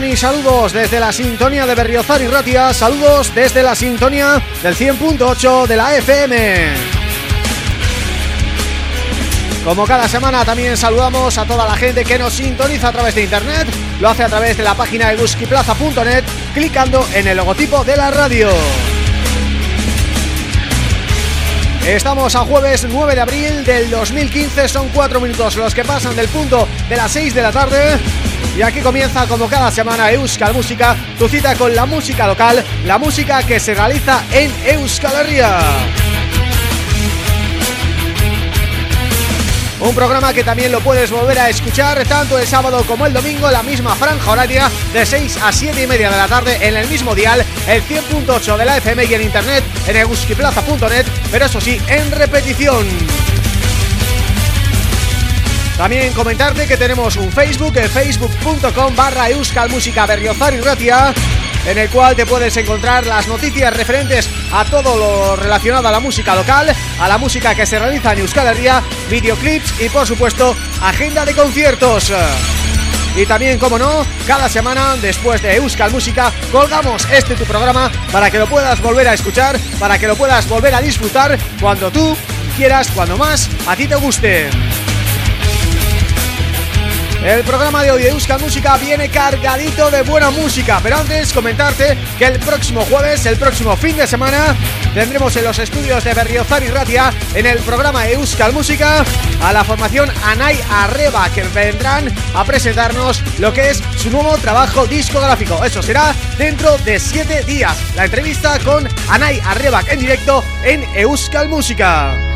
A Racha León y saludos desde la sintonía de Berriozar y Ratia, saludos desde la sintonía del 100.8 de la FM. Como cada semana también saludamos a toda la gente que nos sintoniza a través de internet, lo hace a través de la página de guskiplaza.net, clicando en el logotipo de la radio. Estamos a jueves 9 de abril del 2015, son cuatro minutos los que pasan del punto de las 6 de la tarde y aquí comienza como cada semana Euskal Música, tu cita con la música local, la música que se realiza en Euskal Herria. Un programa que también lo puedes volver a escuchar tanto el sábado como el domingo la misma franja horaria de 6 a 7 y media de la tarde en el mismo dial, el 100.8 de la FM y en internet en euskiplaza.net, pero eso sí, en repetición. También comentarte que tenemos un Facebook, facebook.com barra Euskal Música Berriozar y Ratia en el cual te puedes encontrar las noticias referentes a todo lo relacionado a la música local, a la música que se realiza en Euskal Herria, videoclips y por supuesto agenda de conciertos. Y también, como no, cada semana después de Euskal Música colgamos este tu programa para que lo puedas volver a escuchar, para que lo puedas volver a disfrutar cuando tú quieras, cuando más a ti te guste. El programa de hoy de Euskal Música viene cargadito de buena música Pero antes comentarte que el próximo jueves, el próximo fin de semana Tendremos en los estudios de Berriozar y Ratia En el programa Euskal Música A la formación Anay Arreba Que vendrán a presentarnos lo que es su nuevo trabajo discográfico. Eso será dentro de siete días. La entrevista con Anay Arreba en directo en Euskal Música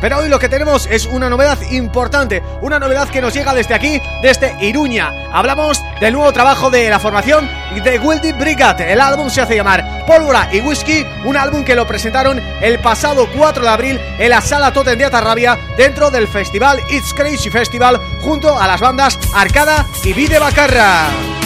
pero hoy lo que tenemos es una novedad importante Una novedad que nos llega desde aquí, desde Iruña. Hablamos del nuevo trabajo de la formación de Wildy Brigade. El álbum se hace llamar Pólvora y Whisky Un álbum que lo presentaron el pasado 4 de abril En la Sala Totem de Atarrabia Dentro del festival It's Crazy Festival Junto a las bandas Arcada y Vide Bacarra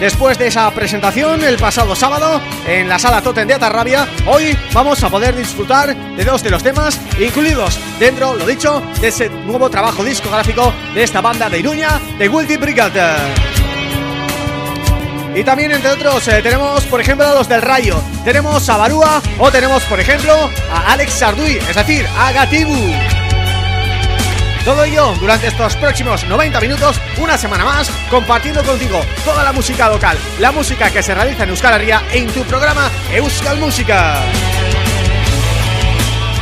Después de esa presentación el pasado sábado en la sala Totem de Atarrabia, hoy vamos a poder disfrutar de dos de los temas incluidos dentro, lo dicho, de ese nuevo trabajo discográfico de esta banda de Iruña, de Wildy Brigade. Y también, entre otros, eh, tenemos, por ejemplo, a los del Rayo Tenemos a Barúa o tenemos, por ejemplo, a Alex Sarduy, es decir, a Gatibu todo ello durante estos próximos 90 minutos, una semana más, compartiendo contigo toda la música local, la música que se realiza en Euskal Herria en tu programa Euskal Música.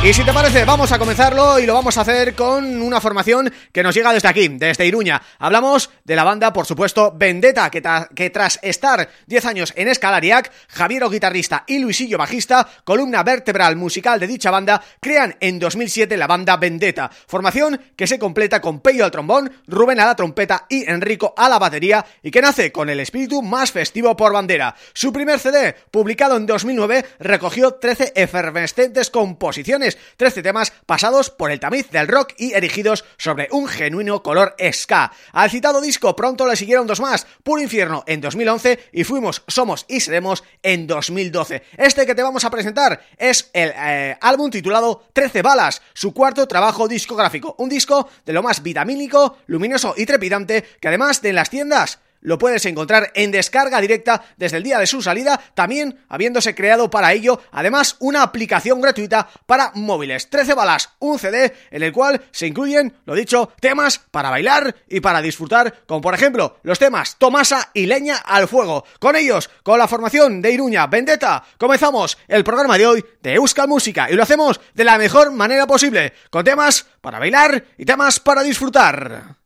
Y si te parece, vamos a comenzarlo y lo vamos a hacer con una formación que nos llega desde aquí, desde Iruña. Hablamos de la banda, por supuesto, Vendetta, que, tras estar 10 años en Escalariac, Javiero guitarrista y Luisillo bajista, columna vertebral musical de dicha banda, crean en 2007 la banda Vendetta, formación que se completa con Peyo al trombón, Rubén a la trompeta y Enrico a la batería y que nace con el espíritu más festivo por bandera. Su primer CD, publicado en 2009, recogió 13 efervescentes composiciones 13 temas pasados por el tamiz del rock y erigidos sobre un genuino color ska. Al citado disco pronto le siguieron dos más, Puro Infierno en 2011 y Fuimos, Somos y Seremos en 2012. Este que te vamos a presentar es el eh, álbum titulado 13 balas, su cuarto trabajo discográfico, un disco de lo más vitamínico, luminoso y trepidante que además de en las tiendas lo puedes encontrar en descarga directa desde el día de su salida, también habiéndose creado para ello, además, una aplicación gratuita para móviles. 13 balas, un CD en el cual se incluyen, lo dicho, temas para bailar y para disfrutar, como por ejemplo los temas Tomasa y Leña al Fuego. Con ellos, con la formación de Iruña Vendetta, comenzamos el programa de hoy de Euskal Música y lo hacemos de la mejor manera posible, con temas para bailar y temas para disfrutar.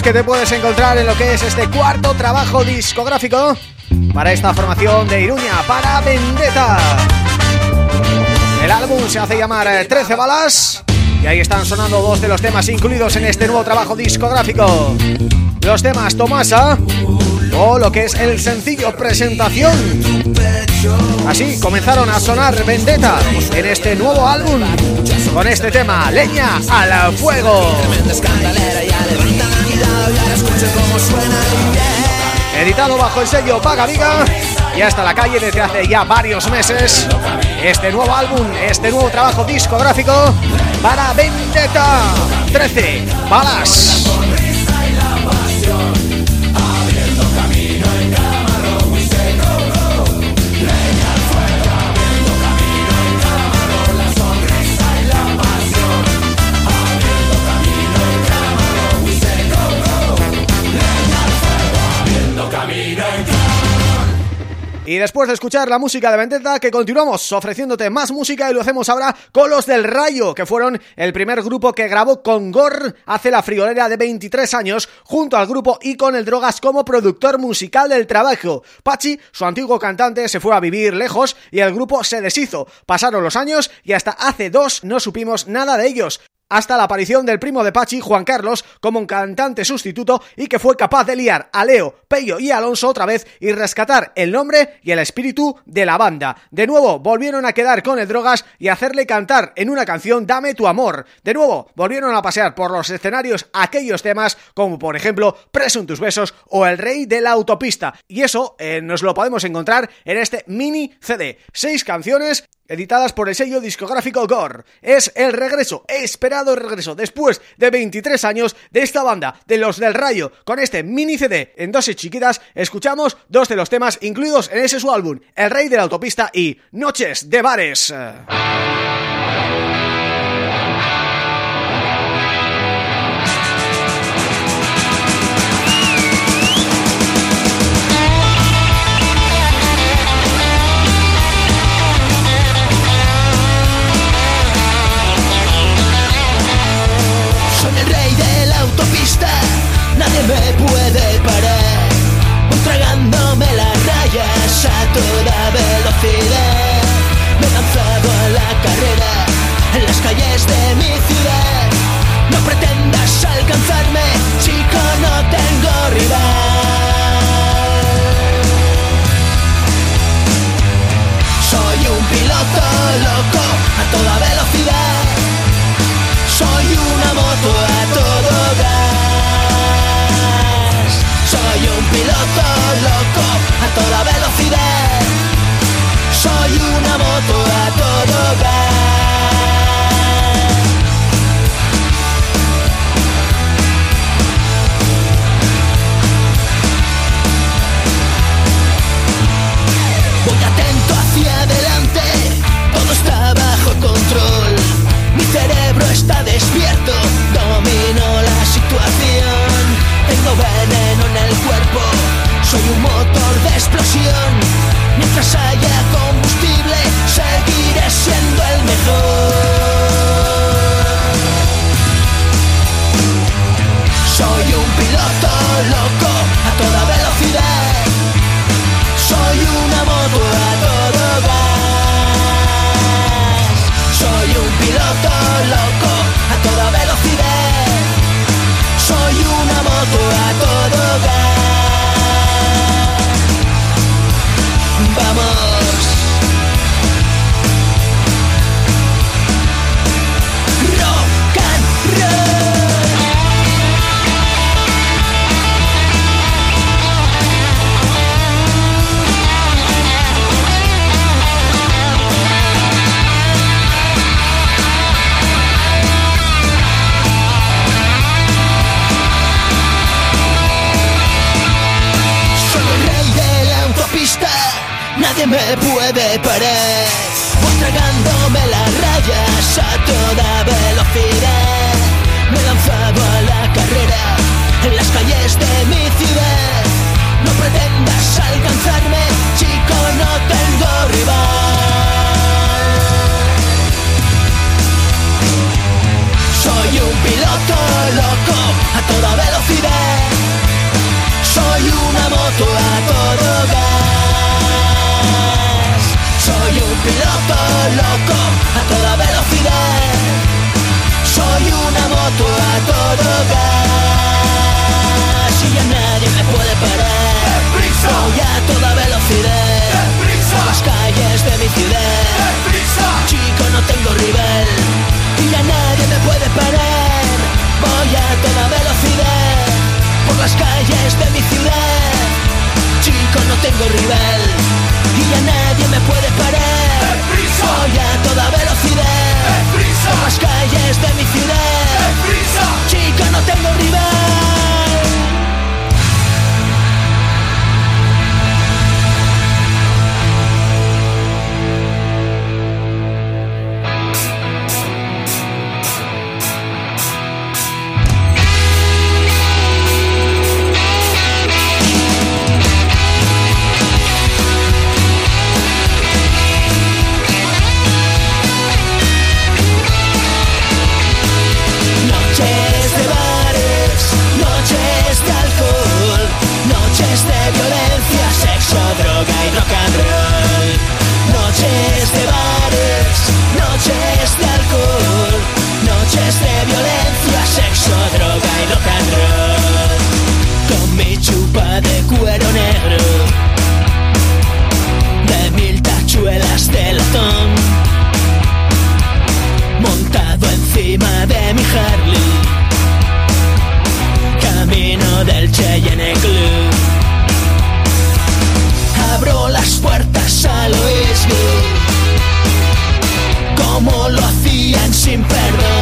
Los que te puedes encontrar en lo que es este cuarto trabajo discográfico para esta formación de Iruña, para Vendetta. El álbum se hace llamar eh, 13 balas y ahí están sonando dos de los temas incluidos en este nuevo trabajo discográfico. Los temas Tomasa o lo que es el sencillo presentación. Así comenzaron a sonar Vendetta en este nuevo álbum con este tema Leña al fuego. Y ahora escucha cómo suena editado bajo el sello Paga Viga y hasta la calle desde hace ya varios meses. Este nuevo álbum, este nuevo trabajo discográfico para Vendetta. 13 balas después de escuchar la música de Vendetta, que continuamos ofreciéndote más música y lo hacemos ahora con los del Rayo, que fueron el primer grupo que grabó con Gor hace la friolera de 23 años, junto al grupo y con el Drogas como productor musical del trabajo. Pachi, su antiguo cantante, se fue a vivir lejos y el grupo se deshizo. Pasaron los años y hasta hace dos no supimos nada de ellos hasta la aparición del primo de Pachi, Juan Carlos, como un cantante sustituto y que fue capaz de liar a Leo, Pello y Alonso otra vez y rescatar el nombre y el espíritu de la banda. De nuevo, volvieron a quedar con el Drogas y hacerle cantar en una canción Dame tu amor. De nuevo, volvieron a pasear por los escenarios aquellos temas como por ejemplo Preso en tus besos o El rey de la autopista. Y eso eh, nos lo podemos encontrar en este mini CD. Seis canciones editadas por el sello discográfico Gore. Es el regreso, esperado regreso, después de 23 años de esta banda, de los del Rayo, con este mini CD en dosis chiquitas, escuchamos dos de los temas incluidos en ese su álbum, El Rey de la Autopista y Noches de Bares. me puede parar, tragándome las rayas a toda velocidad. Me he lanzado a la carrera en las calles de mi ciudad. No pretendas alcanzarme, chico, no tengo rival. Soy un piloto loco a toda velocidad. motor de explosión mientras haya combustible. leche y en el club. Abro las puertas a lo Como lo hacían sin perdón.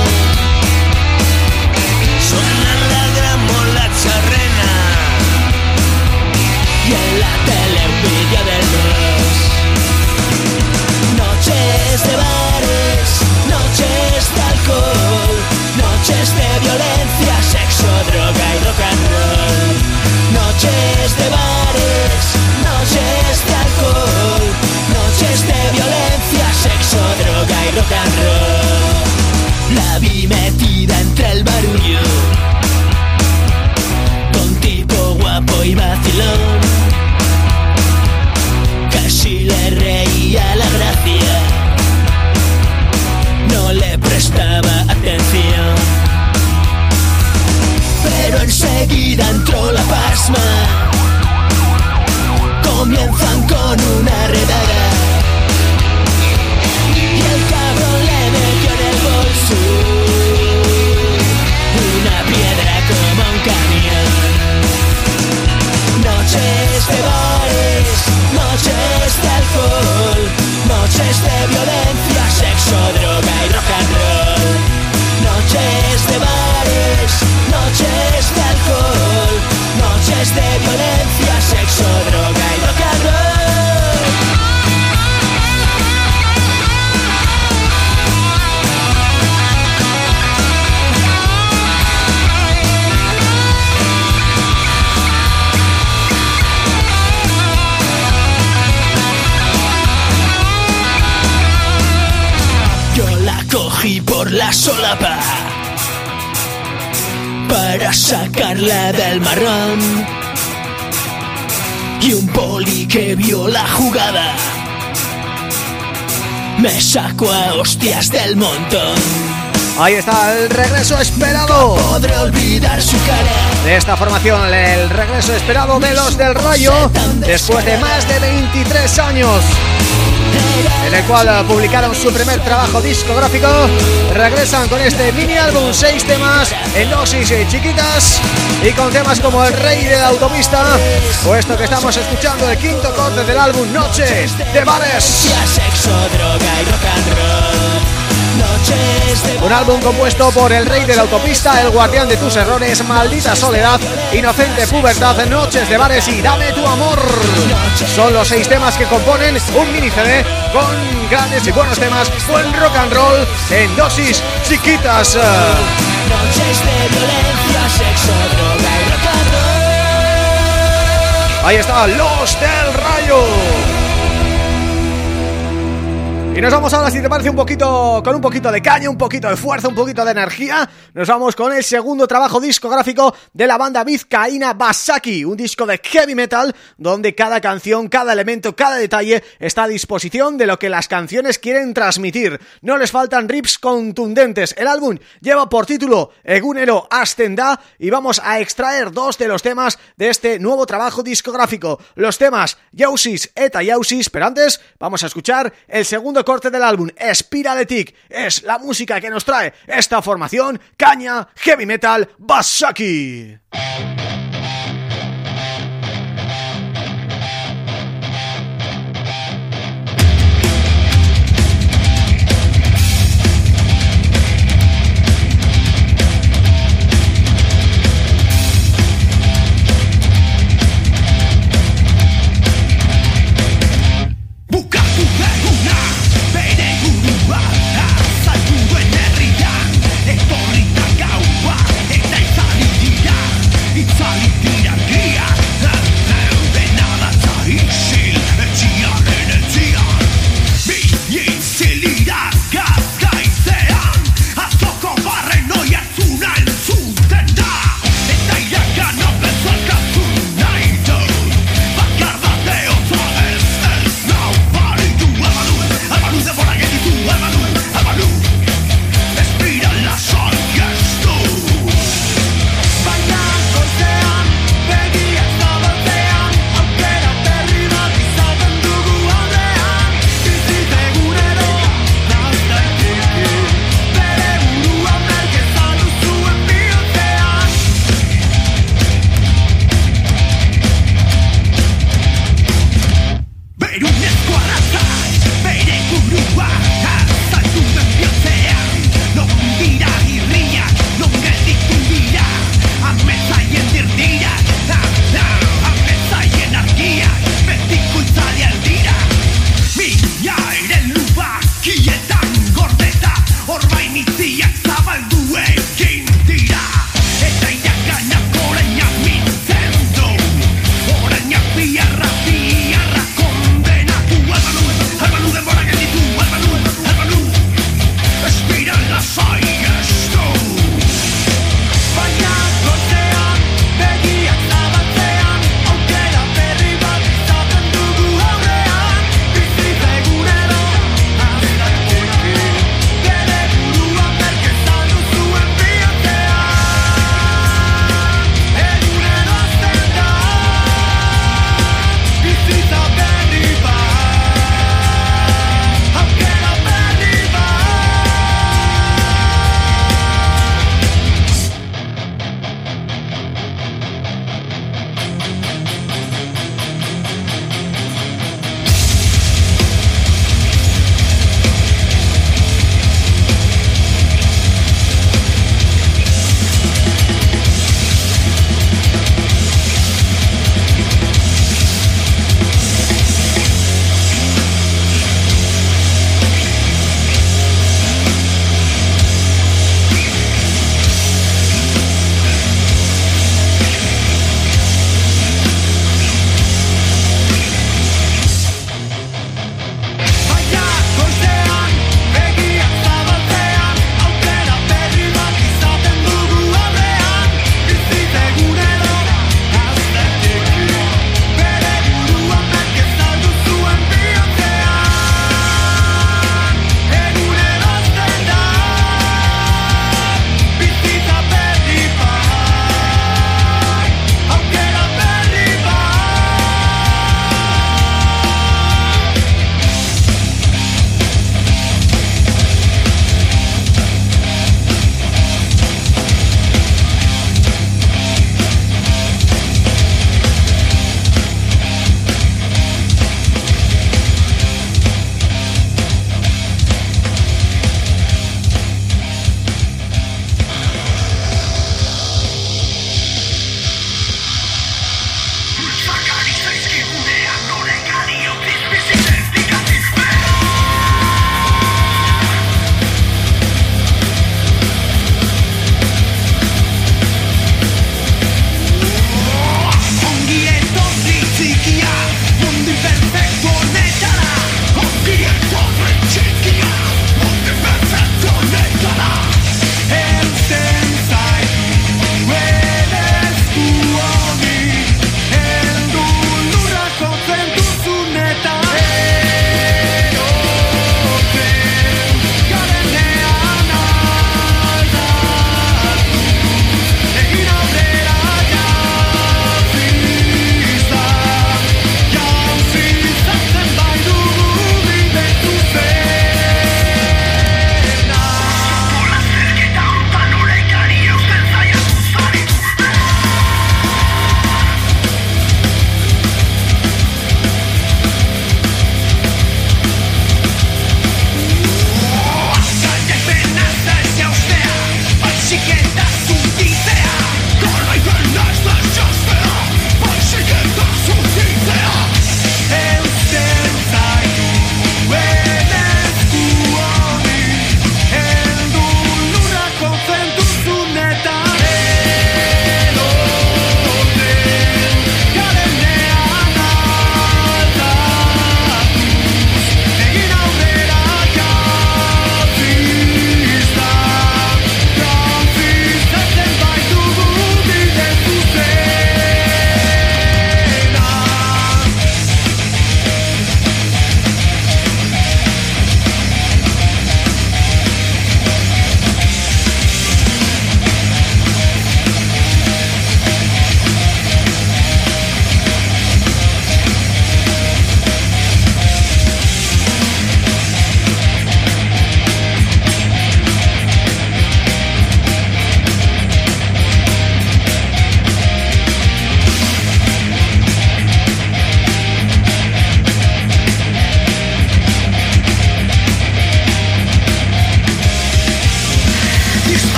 La vi metida entre el barullo. Con tipo guapo y vacilón. Casi le reía la gracia. No le prestaba atención. Pero enseguida entró la pasma. Comienzan con una redada Noches de bares, noches de alcohol, noches de violencia, sexo, droga y rock and roll. Noches de bares, noches de alcohol, noches de violencia. Solapa para sacarla del marrón y un poli que vio la jugada me sacó a hostias del montón. Ahí está el regreso esperado. Podré olvidar su cara. De esta formación, el regreso esperado de los del Rayo después de más de 23 años en el cual publicaron su primer trabajo discográfico. Regresan con este mini álbum, seis temas en dosis chiquitas y con temas como El Rey de la Autopista, puesto que estamos escuchando el quinto corte del álbum Noches de Bares. Un álbum compuesto por El Rey de la Autopista, El Guardián de tus Errores, Maldita Soledad, Inocente Pubertad, Noches de Bares y Dame tu Amor. Son los seis temas que componen un mini CD con grandes y buenos temas, buen rock and roll en dosis chiquitas. Ahí está, Los del Rayo. Y nos vamos ahora, si te parece, un poquito con un poquito de caña, un poquito de fuerza, un poquito de energía. Nos vamos con el segundo trabajo discográfico de la banda vizcaína Basaki, un disco de heavy metal donde cada canción, cada elemento, cada detalle está a disposición de lo que las canciones quieren transmitir. No les faltan rips contundentes. El álbum lleva por título Egunero Ascenda y vamos a extraer dos de los temas de este nuevo trabajo discográfico. Los temas Yausis eta Yausis, pero antes vamos a escuchar el segundo corte del álbum Spiraletic es la música que nos trae esta formación Caña Heavy Metal Basaki.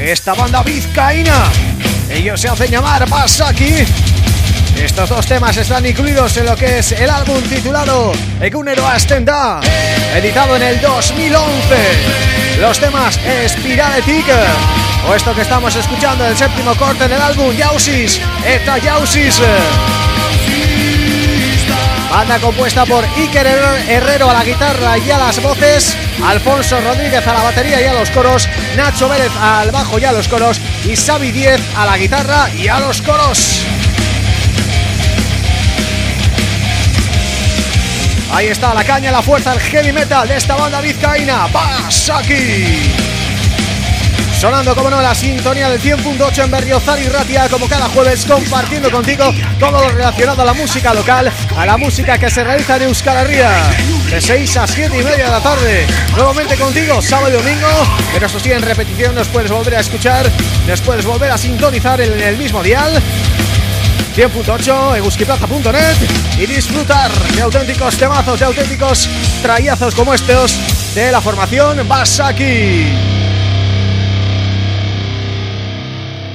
Esta banda vizcaína. Ellos se hacen llamar Pasaki. Estos dos temas están incluidos en lo que es el álbum titulado Egunero Astenda, editado en el 2011. Los temas Spiraletic o esto que estamos escuchando, el séptimo corte del álbum Yausis, Eta Yausis. Banda compuesta por Iker Herrero a la guitarra y a las voces Alfonso Rodríguez a la batería y a los coros Nacho Vélez al bajo y a los coros Y Xavi Diez a la guitarra y a los coros. Ahí está la caña, la fuerza, el heavy metal de esta banda vizcaína. Pasaki Sonando, como no, la sintonía del 100.8 en Berriozar y Ratia Como cada jueves compartiendo contigo todo lo relacionado a la música local A la música que se realiza en Euskal Herria De 6 a 7 y media de la tarde Nuevamente contigo, sábado y domingo Pero eso sí, en repetición nos puedes volver a escuchar Nos puedes volver a sintonizar en el mismo dial 100.8 eguskiplaza.net y disfrutar de auténticos temazos, de auténticos trayazos como estos de la formación Basaki.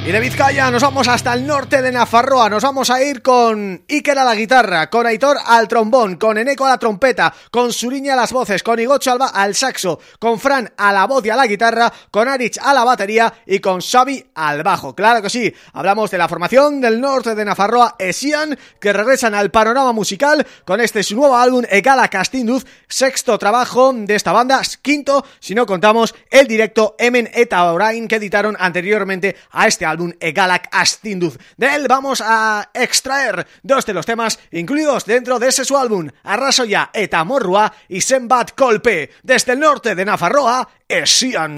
Y de Vizcaya nos vamos hasta el norte de Nafarroa, nos vamos a ir con Iker a la guitarra, con Aitor al trombón, con Eneco a la trompeta, con Suriña a las voces, con Igocho Alba al saxo, con Fran a la voz y a la guitarra, con Arich a la batería y con Xavi al bajo. Claro que sí, hablamos de la formación del norte de Nafarroa, Esian, que regresan al panorama musical con este su nuevo álbum, Egala Castinduz, sexto trabajo de esta banda, quinto, si no contamos el directo Emen eta Orain que editaron anteriormente a este álbum álbum Egalak Astinduz. De él vamos a extraer dos de los temas incluidos dentro de ese su álbum, Arrasoya eta Morrua y Sembat Kolpe, desde el norte de Nafarroa, Esian.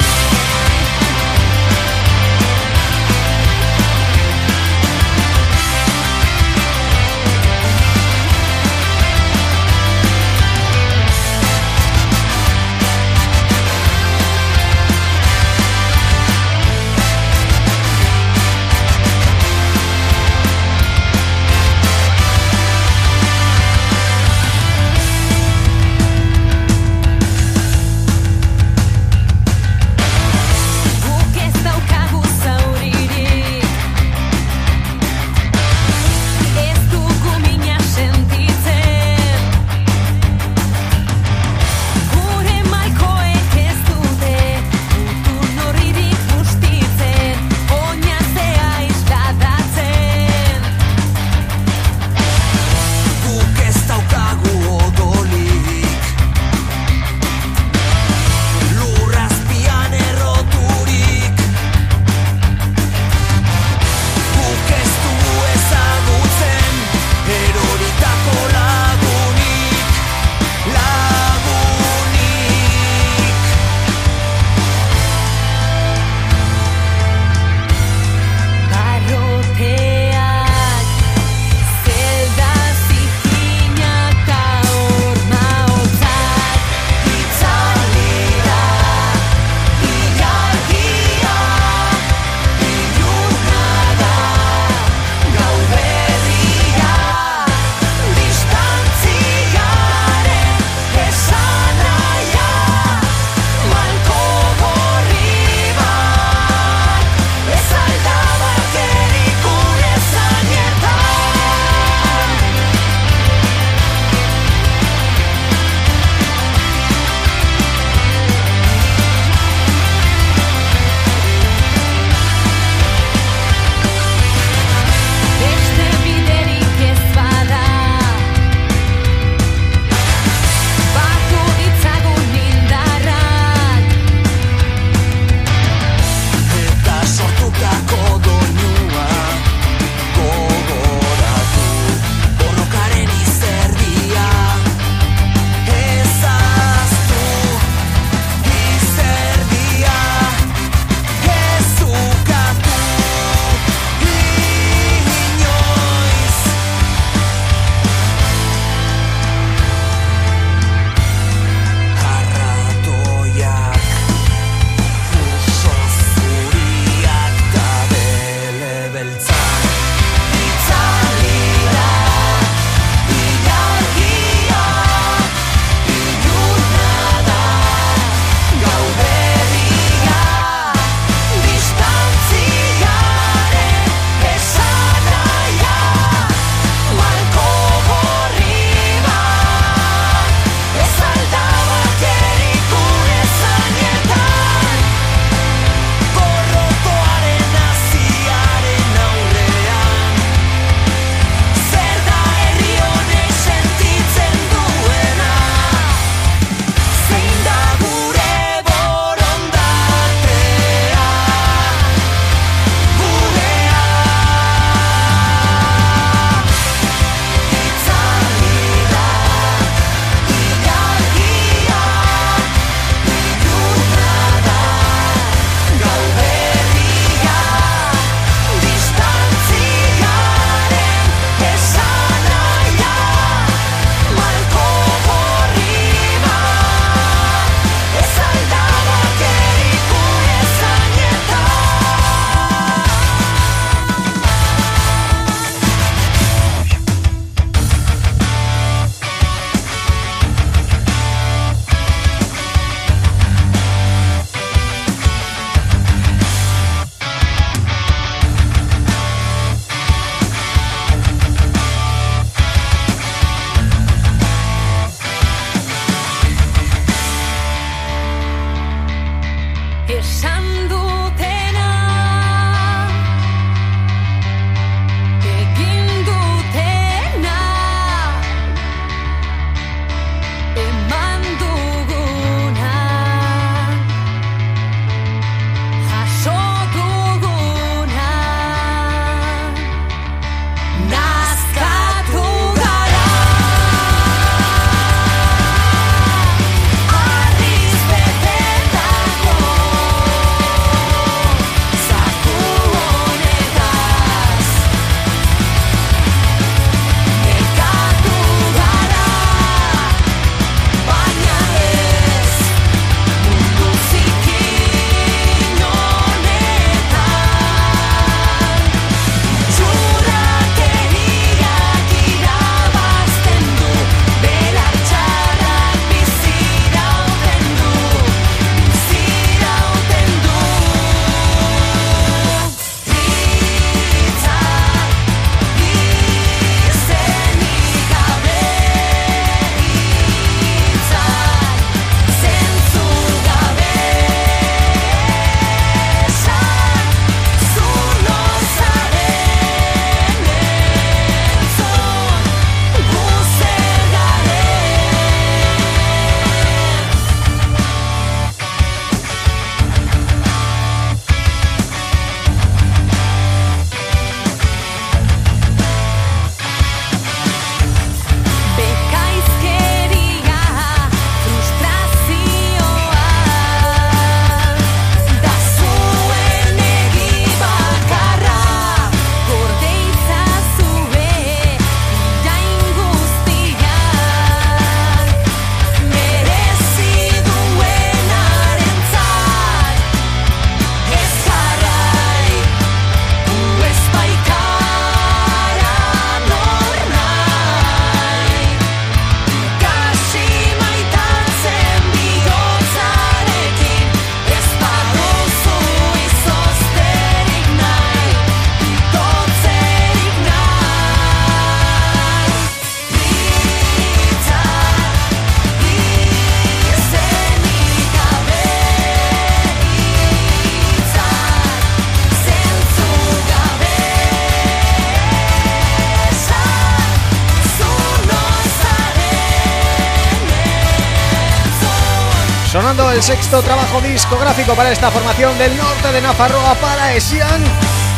El sexto trabajo discográfico para esta formación del norte de Nafarroa para Esian.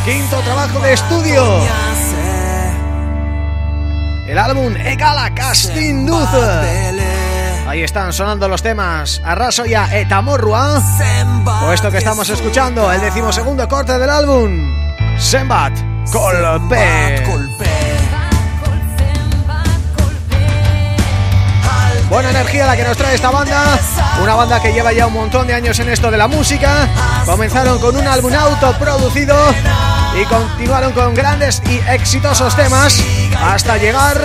Quinto trabajo de estudio. El álbum Egala Casting Ahí están sonando los temas Arraso ya Etamorrua O esto que estamos escuchando El decimosegundo corte del álbum Sembat Colpe Buena energía la que nos trae esta banda. Una banda que lleva ya un montón de años en esto de la música. Comenzaron con un álbum autoproducido Y continuaron con grandes y exitosos temas Hasta llegar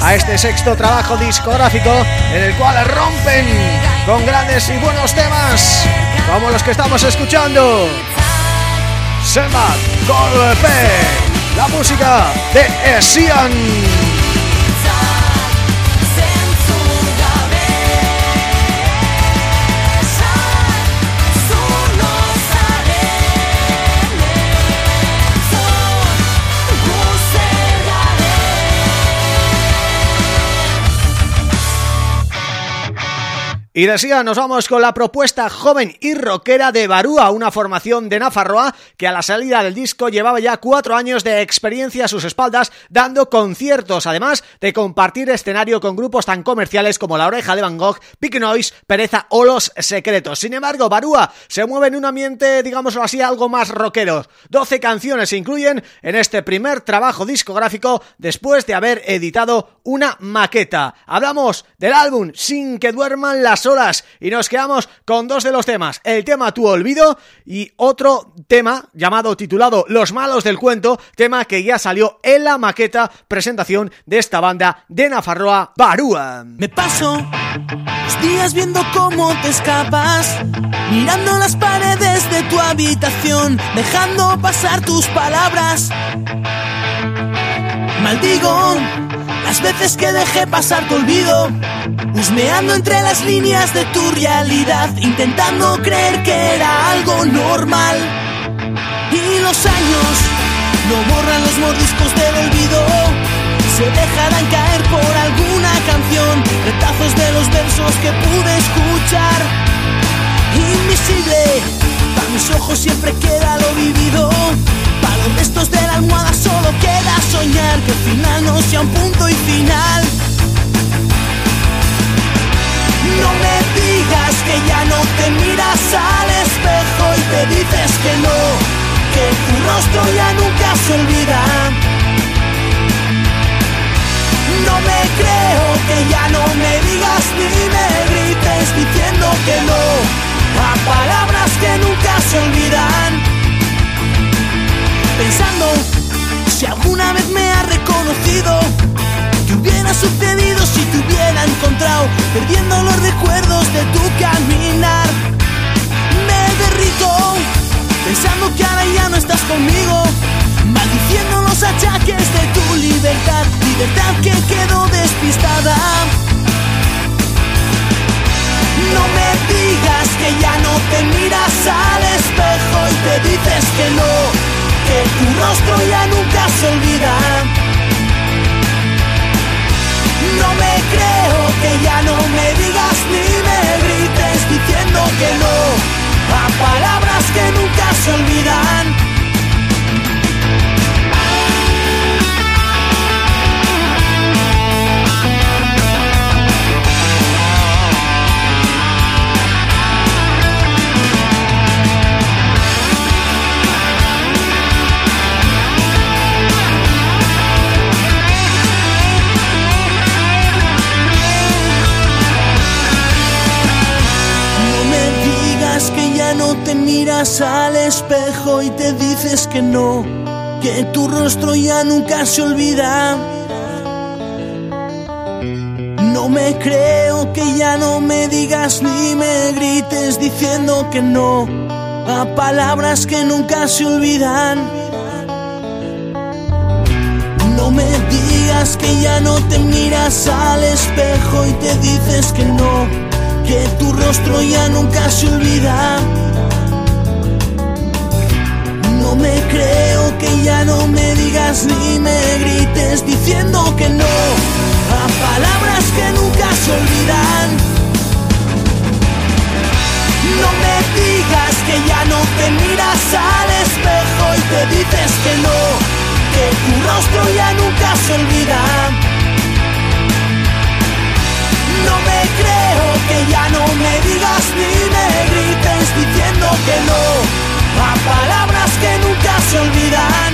a este sexto trabajo discográfico En el cual rompen con grandes y buenos temas Como los que estamos escuchando. Semat Golpe La música de Esian Y decía, nos vamos con la propuesta joven y rockera de Barúa, una formación de Nafarroa que a la salida del disco llevaba ya cuatro años de experiencia a sus espaldas dando conciertos, además de compartir escenario con grupos tan comerciales como La Oreja de Van Gogh, Big Noise, Pereza o Los Secretos. Sin embargo, Barúa se mueve en un ambiente, digámoslo así, algo más rockero. Doce canciones se incluyen en este primer trabajo discográfico después de haber editado una maqueta. Hablamos del álbum Sin que duerman las horas y nos quedamos con dos de los temas, el tema Tu Olvido y otro tema llamado titulado Los Malos del Cuento, tema que ya salió en la maqueta presentación de esta banda de Nafarroa, Barúa. Me paso los días viendo cómo te escapas, mirando las paredes de tu habitación, dejando pasar tus palabras. Maldigo las veces que dejé pasar tu olvido, husmeando entre las líneas de tu realidad, intentando creer que era algo normal. Y los años no borran los mordiscos del olvido, se dejarán caer por alguna canción, retazos de los versos que pude escuchar. Invisible, mis ojos siempre queda lo vivido los restos de la almohada solo queda soñar que el final no sea un punto y final. No me digas que ya no te miras al espejo y te dices que no, que tu rostro ya nunca se olvida. No me creo que ya no me digas ni me grites diciendo que no a palabras que nunca pensando si alguna vez me ha reconocido. ¿Qué hubiera sucedido si te hubiera encontrado perdiendo los recuerdos de tu caminar? Me derrito pensando que ahora ya no estás conmigo, maldiciendo los achaques de tu libertad, libertad que quedó despistada. No me digas que ya no te miras al espejo y te dices que no que tu rostro ya nunca se olvida. No me creo que ya no me digas ni me grites diciendo que no a palabras que nunca se olvidan. Miras al espejo y te dices que no, que tu rostro ya nunca se olvida. No me creo que ya no me digas ni me grites diciendo que no a palabras que nunca se olvidan. No me digas que ya no te miras al espejo y te dices que no, que tu rostro ya nunca se olvida. Ya no me digas ni me grites diciendo que no a palabras que nunca se olvidan. No me digas que ya no te miras al espejo y te dices que no, que tu rostro ya nunca se olvida. No me creo que ya no me digas ni me grites diciendo que no palabras que nunca se olvidan.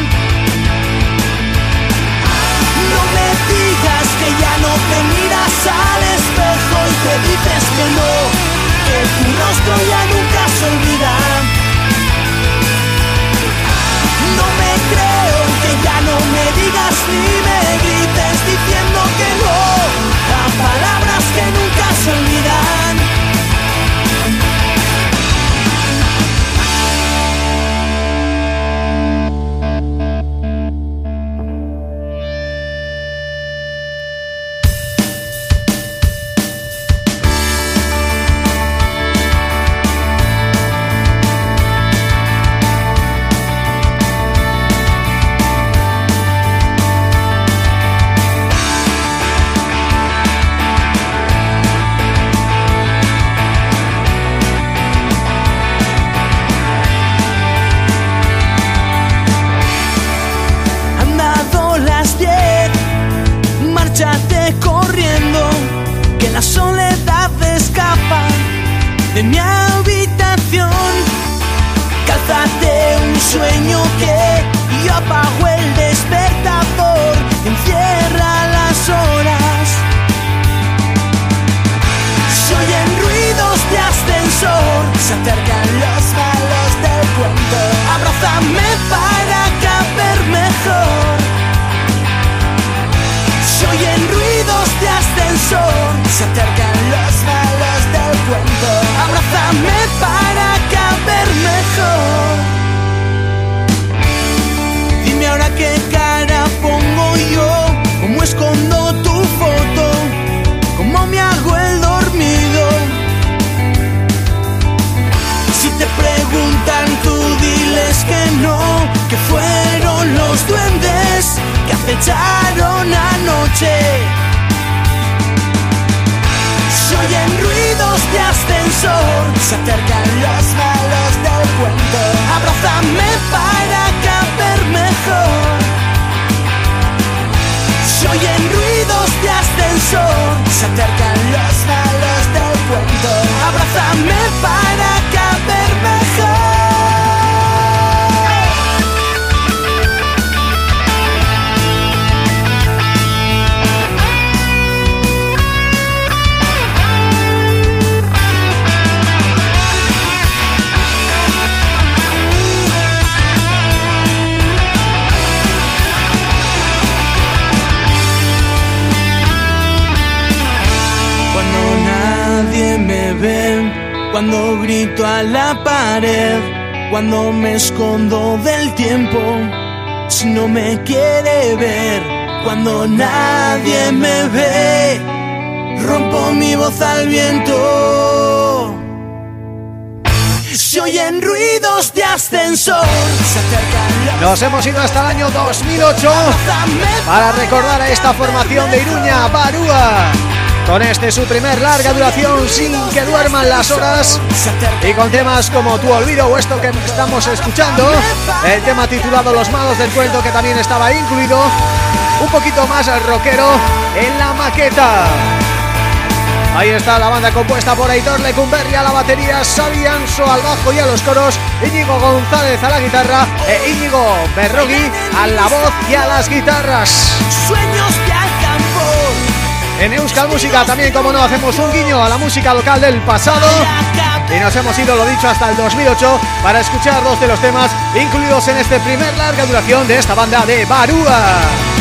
No me digas que ya no te miras al espejo y te dices que no, que tu rostro ya nunca se olvida. Cuando nadie me ve, rompo mi voz al viento. Se oyen ruidos de ascensor, Nos hemos ido hasta el año 2008 para recordar a esta formación de Iruña, Barúa. Con este su primer larga duración sin que duerman las horas y con temas como Tu Olvido o esto que estamos escuchando, el tema titulado Los Malos del Cuento que también estaba incluido, un poquito más rockero en la maqueta. Ahí está la banda compuesta por Aitor Lecumberri a la batería, Xavi Anso al bajo y a los coros, Íñigo González a la guitarra e Íñigo Berrogui a la voz y a las guitarras. sueños En Euskal Música también, como no, hacemos un guiño a la música local del pasado y nos hemos ido, lo dicho, hasta el 2008 para escuchar dos de los temas incluidos en este primer larga duración de esta banda de Barúa.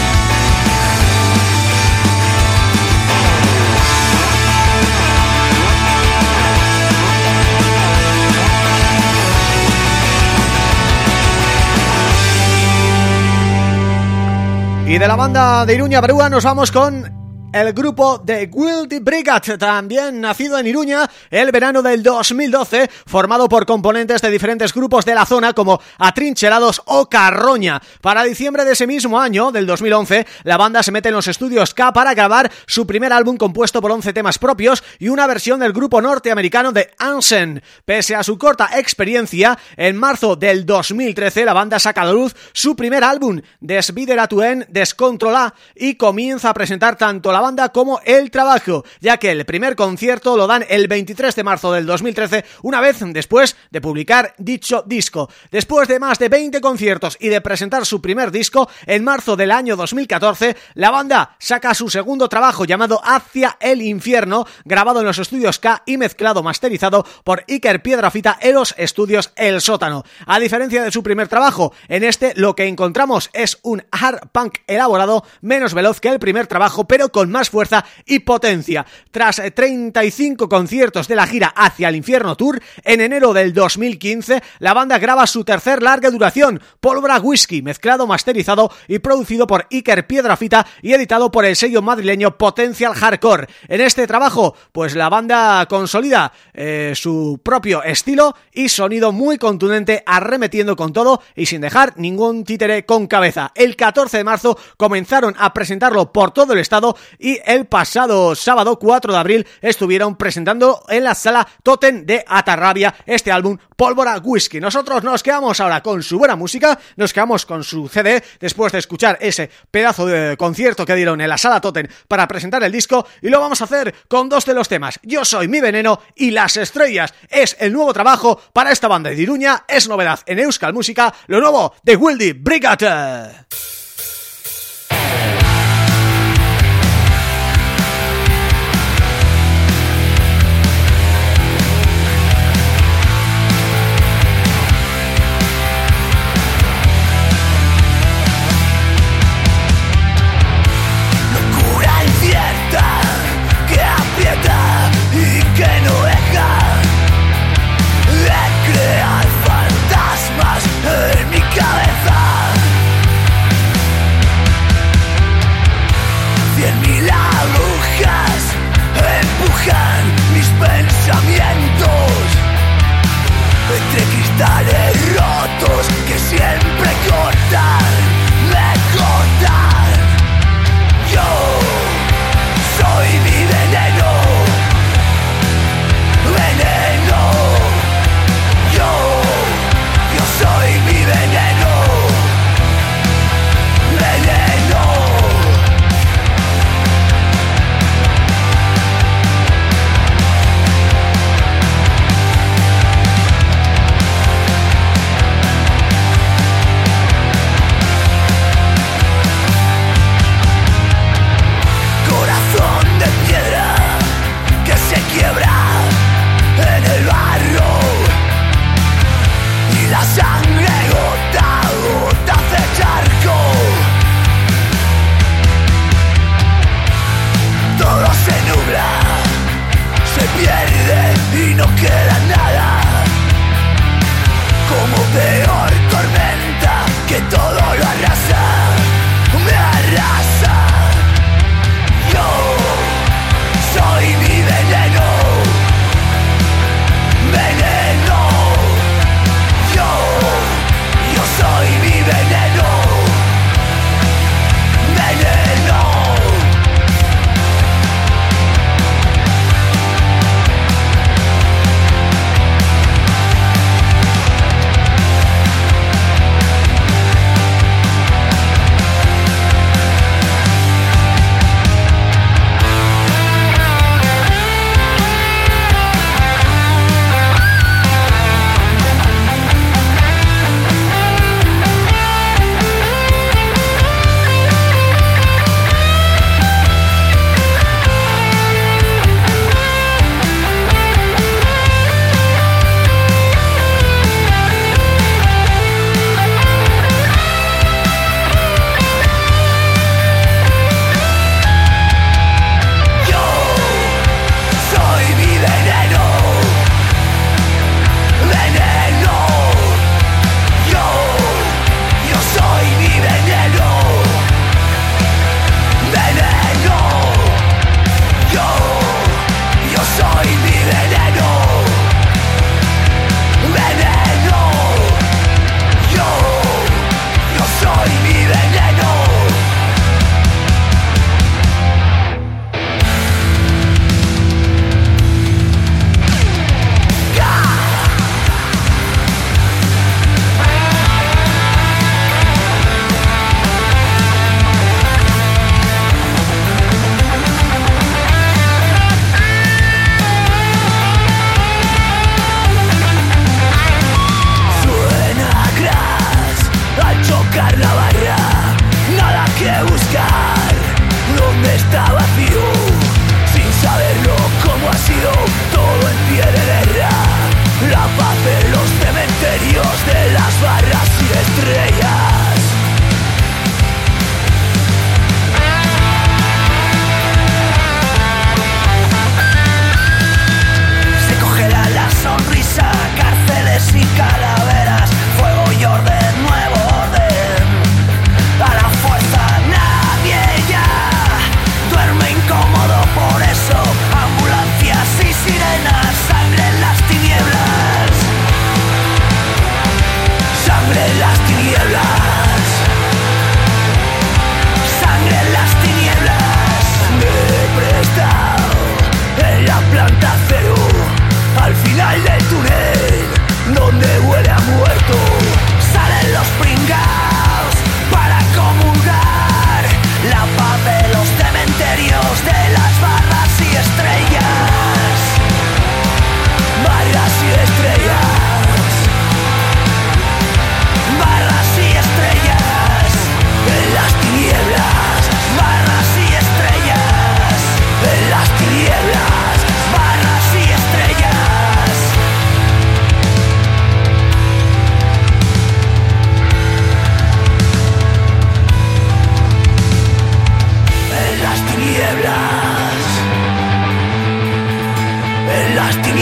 Y de la banda de Iruña Barúa nos vamos con el grupo de Wildy Brigade, también nacido en Iruña el verano del 2012, formado por componentes de diferentes grupos de la zona como Atrincherados o Carroña. Para diciembre de ese mismo año, del 2011, la banda se mete en los estudios K para grabar su primer álbum compuesto por 11 temas propios y una versión del grupo norteamericano de Ansen. Pese a su corta experiencia, en marzo del 2013 la banda saca a luz su primer álbum, Desvideratuen Descontrola, y comienza a presentar tanto la banda como el trabajo, ya que el primer concierto lo dan el 23 de marzo del 2013, una vez después de publicar dicho disco. Después de más de 20 conciertos y de presentar su primer disco, en marzo del año 2014, la banda saca su segundo trabajo llamado Hacia el Infierno, grabado en los estudios K y mezclado masterizado por Iker Piedrafita en los estudios El Sótano. A diferencia de su primer trabajo, en este lo que encontramos es un hard punk elaborado, menos veloz que el primer trabajo, pero con más fuerza y potencia. Tras 35 conciertos de la gira Hacia el Infierno Tour, en enero del 2015, la banda graba su tercer larga duración, Pólvora Whisky, mezclado, masterizado y producido por Iker Piedrafita y editado por el sello madrileño Potential Hardcore. En este trabajo, pues la banda consolida eh, su propio estilo y sonido muy contundente, arremetiendo con todo y sin dejar ningún títere con cabeza. El 14 de marzo comenzaron a presentarlo por todo el estado y el pasado sábado 4 de abril estuvieron presentando en la sala Totem de Atarrabia este álbum Pólvora Whisky. Nosotros nos quedamos ahora con su buena música, nos quedamos con su CD después de escuchar ese pedazo de concierto que dieron en la sala Totem para presentar el disco y lo vamos a hacer con dos de los temas. Yo soy Mi Veneno y Las Estrellas es el nuevo trabajo para esta banda de Iruña, es novedad en Euskal Música, lo nuevo de Wildy Brigade.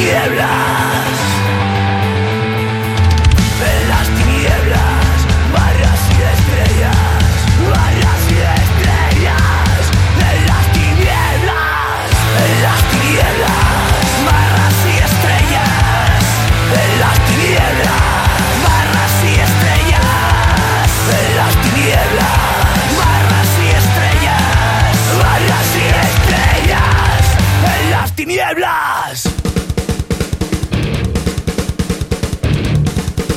En las tinieblas, barras y estrellas, barras y estrellas, en las tinieblas, en las tinieblas, barras y estrellas, en las tinieblas, barras y estrellas, en las tinieblas, barras y estrellas, barras y estrellas, en las tinieblas.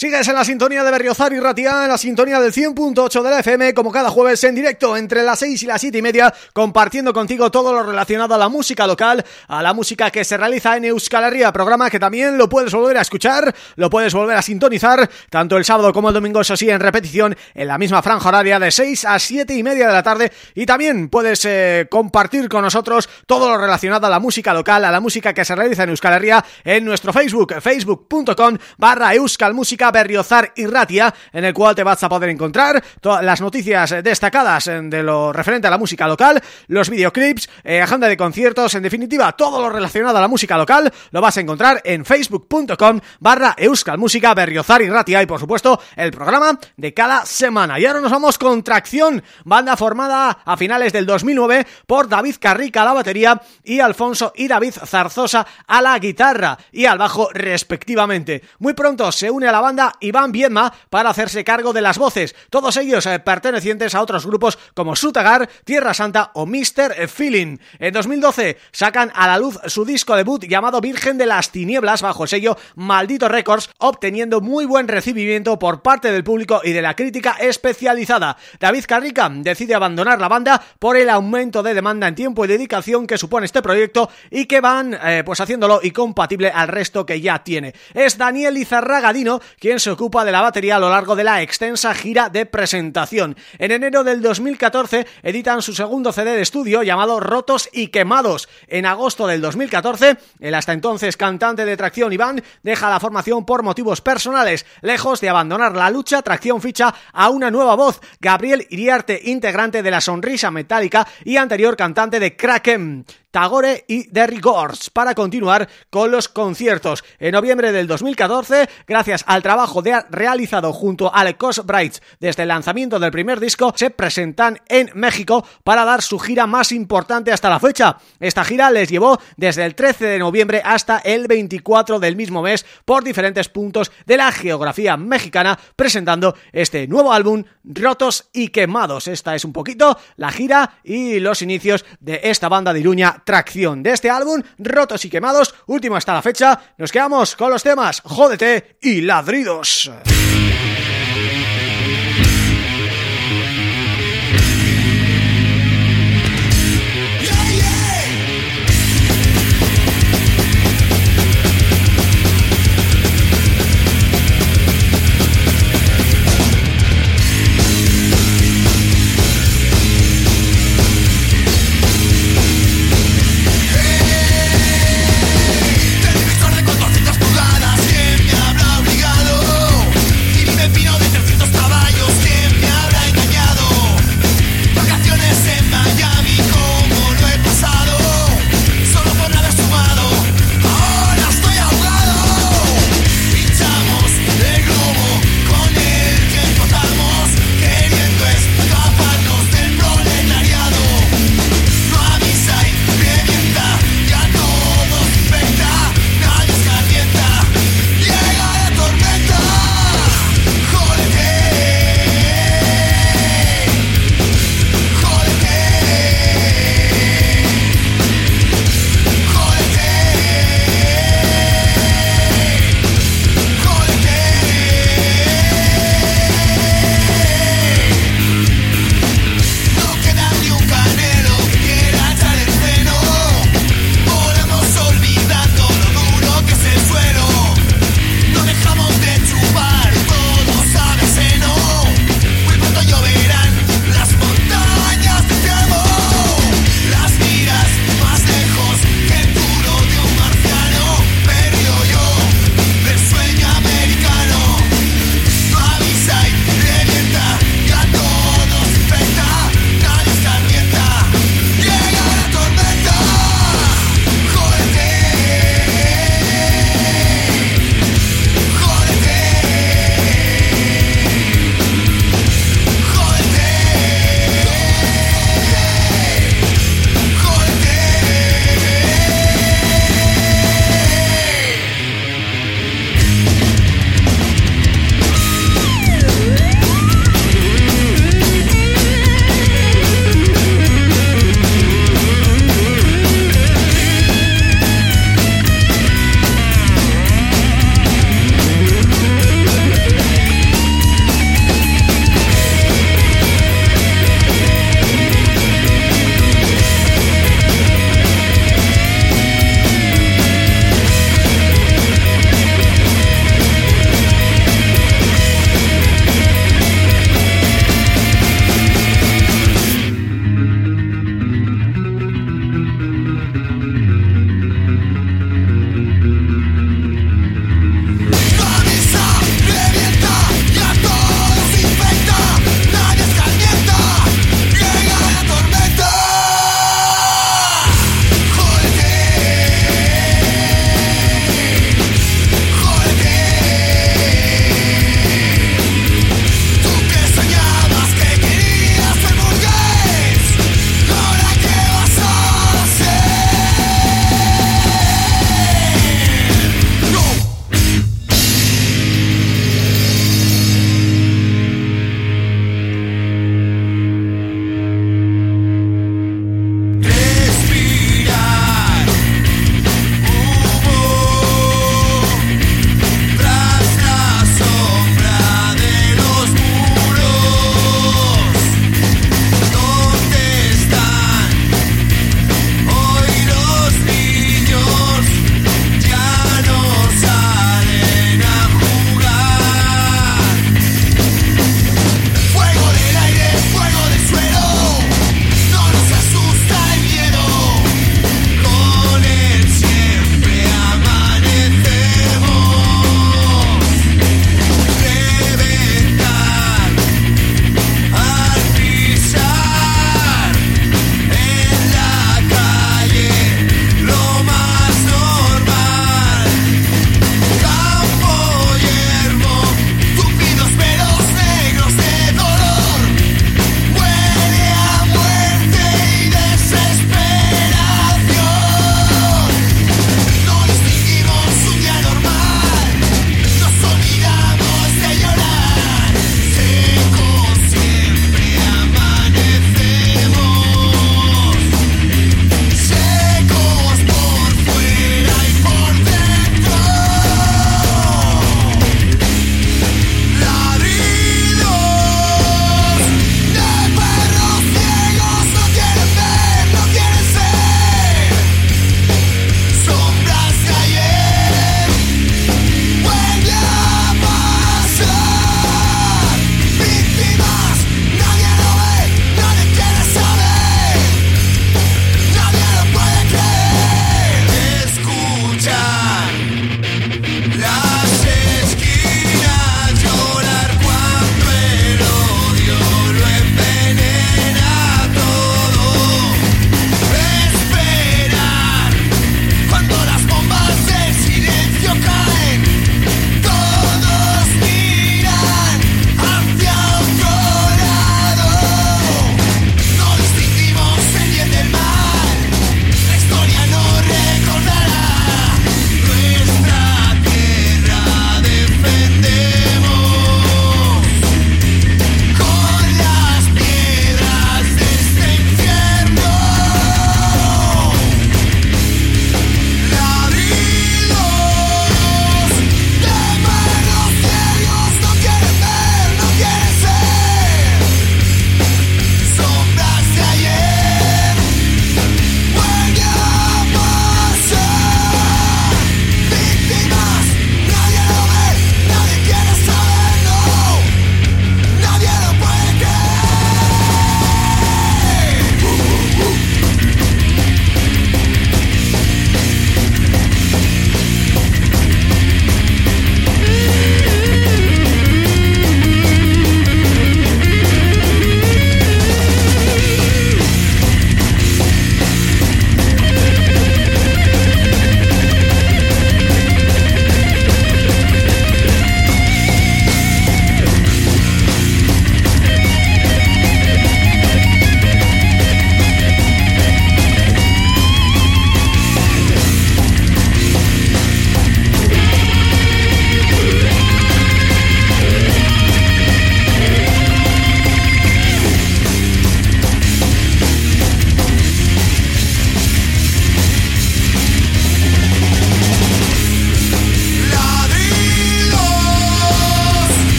Sigues en la sintonía de Berriozar y Ratia, en la sintonía del 100.8 de la FM, como cada jueves en directo entre las 6 y las 7 y media, compartiendo contigo todo lo relacionado a la música local, a la música que se realiza en Euskal Herria, programa que también lo puedes volver a escuchar, lo puedes volver a sintonizar, tanto el sábado como el domingo, eso sí, en repetición, en la misma franja horaria de 6 a 7 y media de la tarde, y también puedes eh, compartir con nosotros todo lo relacionado a la música local, a la música que se realiza en Euskal Herria, en nuestro Facebook, facebook.com barra Euskal Berriozar y Ratia, en el cual te vas a poder encontrar todas las noticias destacadas de lo referente a la música local, los videoclips, eh, agenda de conciertos, en definitiva, todo lo relacionado a la música local, lo vas a encontrar en facebook.com barra Euskal Música Berriozar y Ratia y por supuesto el programa de cada semana. Y ahora nos vamos con Tracción, banda formada a finales del 2009 por David Carrica a la batería y Alfonso y David Zarzosa a la guitarra y al bajo respectivamente. Muy pronto se une a la banda Iván Viedma para hacerse cargo de las voces, todos ellos eh, pertenecientes a otros grupos como Sutagar, Tierra Santa o Mr. Feeling. En 2012 sacan a la luz su disco debut llamado Virgen de las Tinieblas bajo el sello Maldito Records, obteniendo muy buen recibimiento por parte del público y de la crítica especializada. David Carrica decide abandonar la banda por el aumento de demanda en tiempo y dedicación que supone este proyecto y que van eh, pues haciéndolo incompatible al resto que ya tiene. Es Daniel Izarragadino quien se ocupa de la batería a lo largo de la extensa gira de presentación. En enero del 2014 editan su segundo CD de estudio llamado Rotos y Quemados. En agosto del 2014, el hasta entonces cantante de Tracción Iván deja la formación por motivos personales. Lejos de abandonar la lucha, Tracción ficha a una nueva voz, Gabriel Iriarte, integrante de La Sonrisa Metálica y anterior cantante de Kraken. Tagore y Derry Gors para continuar con los conciertos. En noviembre del 2014, gracias al trabajo de realizado junto a Lecos Brights desde el lanzamiento del primer disco, se presentan en México para dar su gira más importante hasta la fecha. Esta gira les llevó desde el 13 de noviembre hasta el 24 del mismo mes por diferentes puntos de la geografía mexicana presentando este nuevo álbum Rotos y Quemados. Esta es un poquito la gira y los inicios de esta banda de Iruña tracción de este álbum, Rotos y Quemados, último hasta la fecha, nos quedamos con los temas Jódete y Ladridos.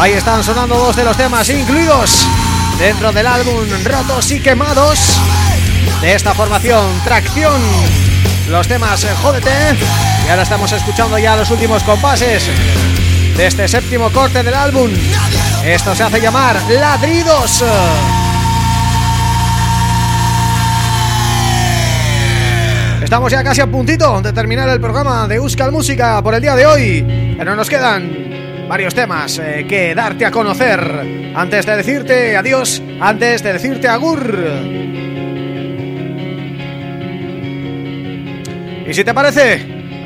Ahí están sonando dos de los temas incluidos dentro del álbum Rotos y Quemados de esta formación Tracción. Los temas Jódete y ahora estamos escuchando ya los últimos compases de este séptimo corte del álbum. Esto se hace llamar Ladridos. Estamos ya casi a puntito de terminar el programa de Euskal Música por el día de hoy Pero nos quedan varios temas eh, que darte a conocer Antes de decirte adiós, antes de decirte agur Y si te parece,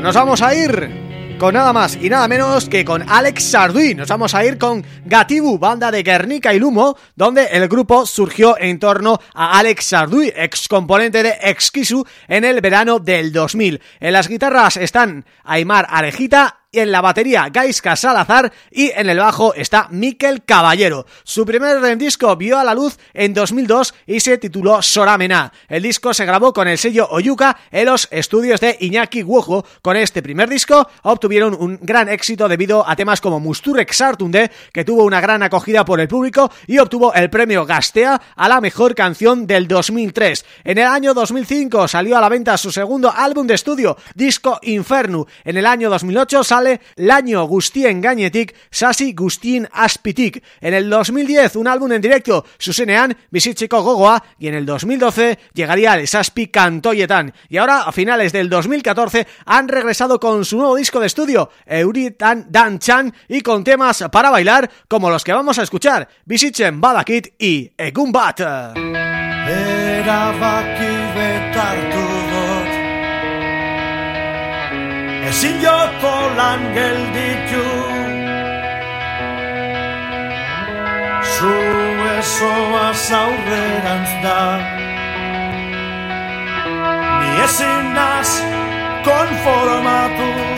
nos vamos a ir con nada más y nada menos que con Alex Sarduy. Nos vamos a ir con Gatibu, banda de Guernica y Lumo, donde el grupo surgió en torno a Alex Sarduy, ex componente de Exquisu, en el verano del 2000. En las guitarras están Aymar Arejita en la batería Gaiska Salazar y en el bajo está Miquel Caballero. Su primer disco vio a la luz en 2002 y se tituló Soramena. El disco se grabó con el sello Oyuka en los estudios de Iñaki Guojo. Con este primer disco obtuvieron un gran éxito debido a temas como Musturek Sartunde, que tuvo una gran acogida por el público y obtuvo el premio Gastea a la mejor canción del 2003. En el año 2005 salió a la venta su segundo álbum de estudio, Disco Inferno. En el año 2008 sale Laño Gustien Gainetik, Sasi Gustin Aspitik. En el 2010 un álbum en directo, Susenean, Visichiko Gogoa y en el 2012 llegaría el Saspi Cantoyetan. Y ahora, a finales del 2014, han regresado con su nuevo disco de estudio, Euritan Dan Chan, y con temas para bailar como los que vamos a escuchar, Visichen Badakit y Egunbat. Ezin joko lan gelditu Zu esoa zaurrerantz da Ni ezin naz konformatu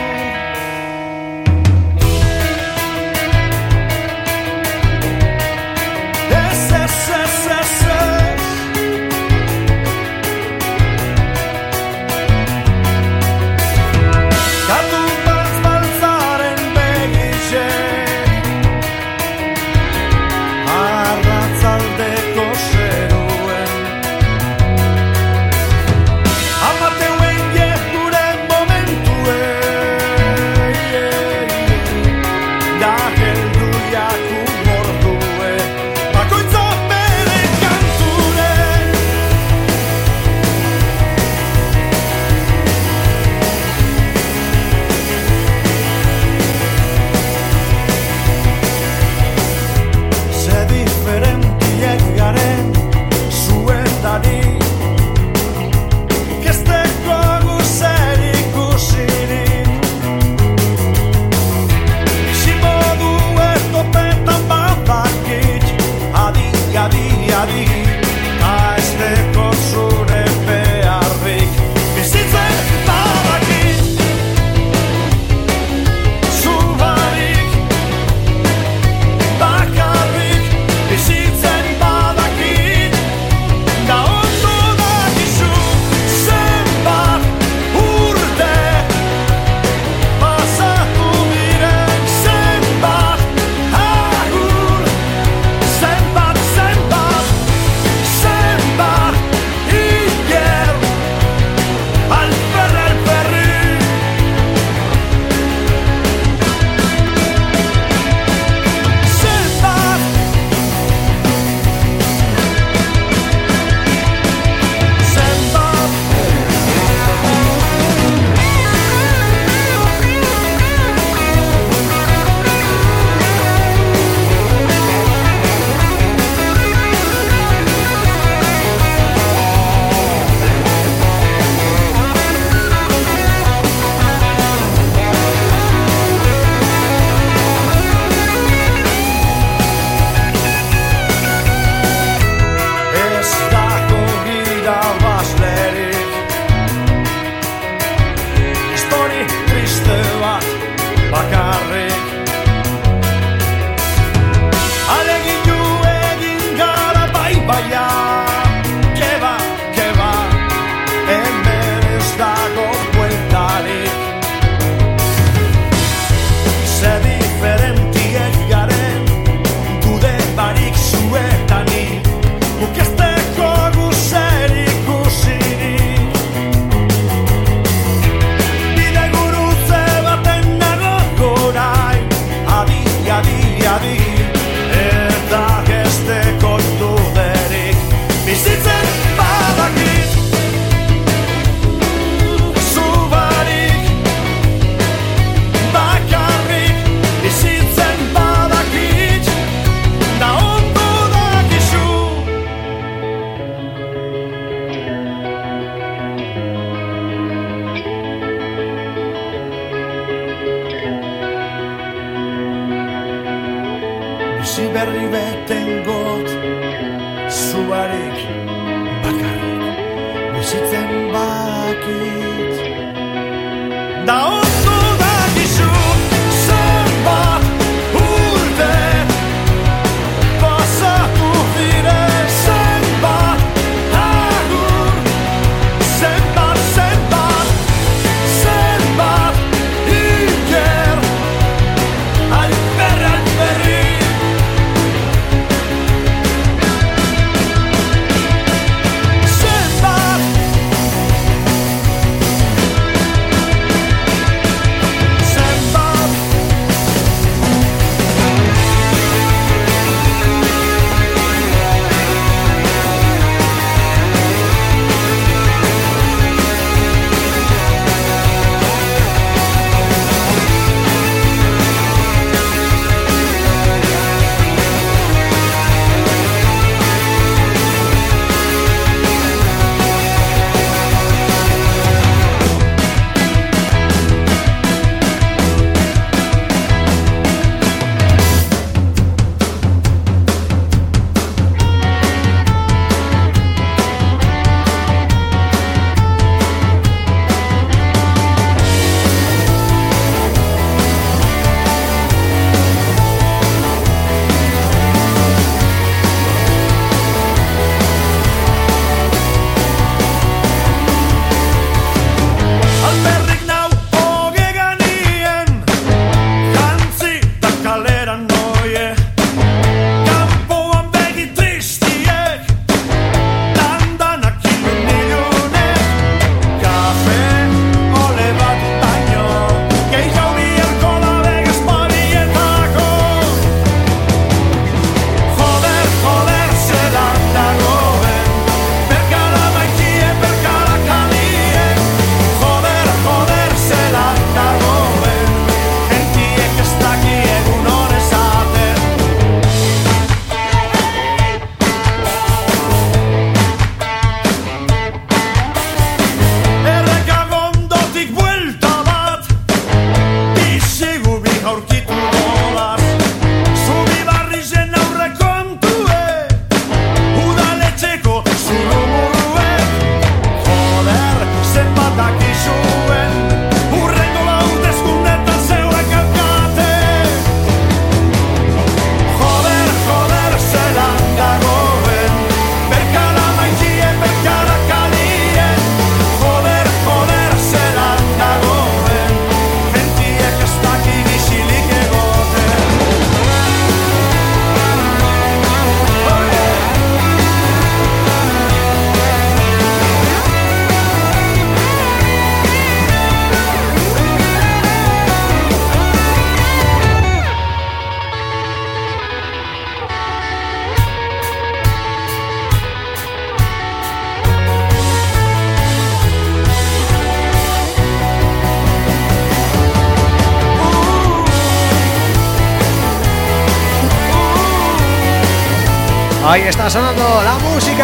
per rivette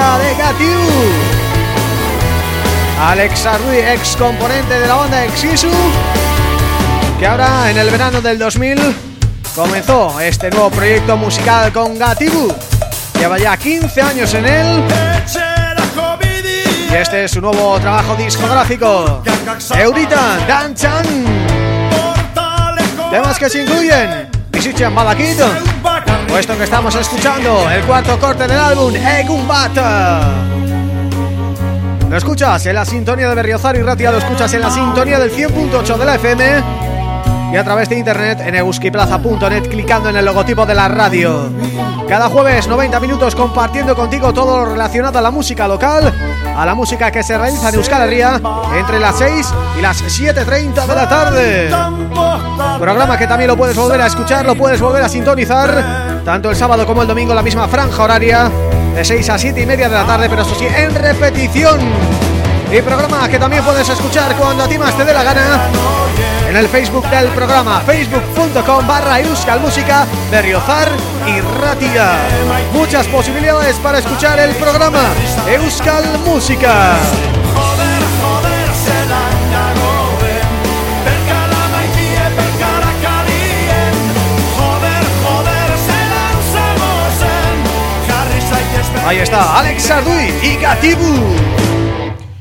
de Gatiu. Alex Arrui, ex componente de la banda Exisu Que ahora en el verano del 2000 comenzó este nuevo proyecto musical con Gatibu Lleva ya 15 años en él. Y este es su nuevo trabajo discográfico. Eurita Danchan Temas que se incluyen Bizitzen Badakit Puesto que estamos escuchando el cuarto corte del álbum Egun Bat. Lo escuchas en la sintonía de Berriozar y Ratia Lo escuchas en la sintonía del 100.8 de la FM Y a través de internet en euskiplaza.net Clicando en el logotipo de la radio. Cada jueves 90 minutos compartiendo contigo Todo lo relacionado a la música local A la música que se realiza en Euskal Herria Entre las 6 y las 7.30 de la tarde. Programa que también lo puedes volver a escuchar, lo puedes volver a sintonizar Tanto el sábado como el domingo la misma franja horaria De 6 a 7 y media de la tarde, pero eso sí, en repetición. Y programa que también puedes escuchar cuando a ti más te dé la gana En el Facebook del programa, facebook.com barra Música Berriozar y Ratia. Muchas posibilidades para escuchar el programa Euskal Música está Alex Sarduy y Gatibu.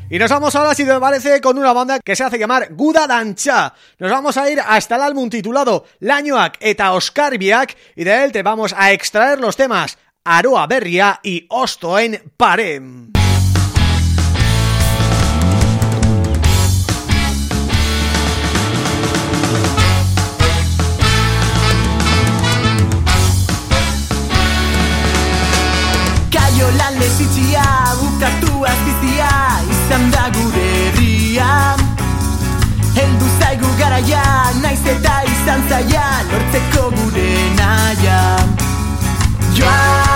Y nos vamos ahora, si te parece, con una banda que se hace llamar Guda Dancha. Nos vamos a ir hasta el álbum titulado Lañoak eta Oskarbiak y de él te vamos a extraer los temas Aroa Berria y Ostoen Parem. Lan lezitzia bukatu azbizia izan da gure herria. Heldu zaigu garaia naiz eta izan zaia lortzeko gure naia. Joan